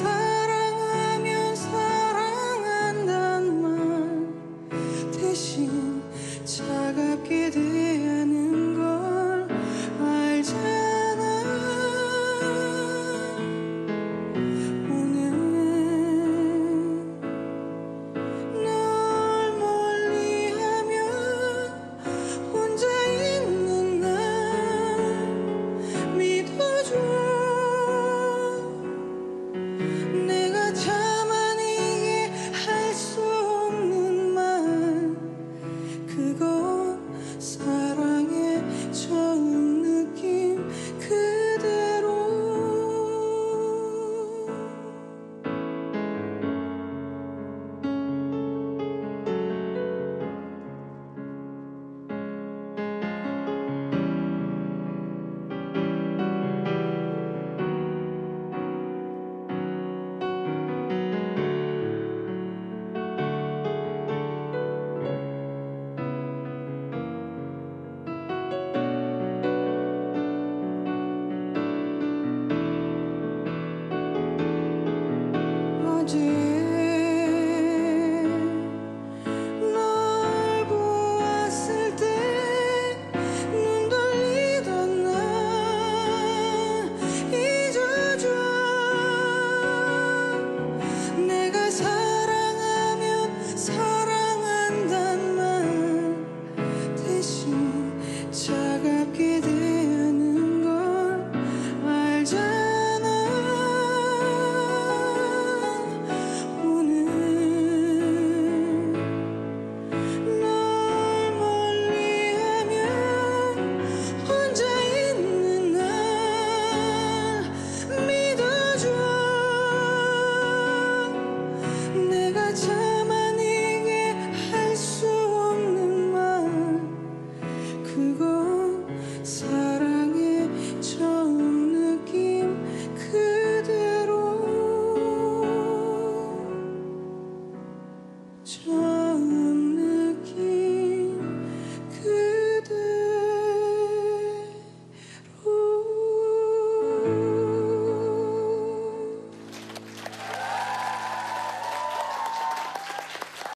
내 true.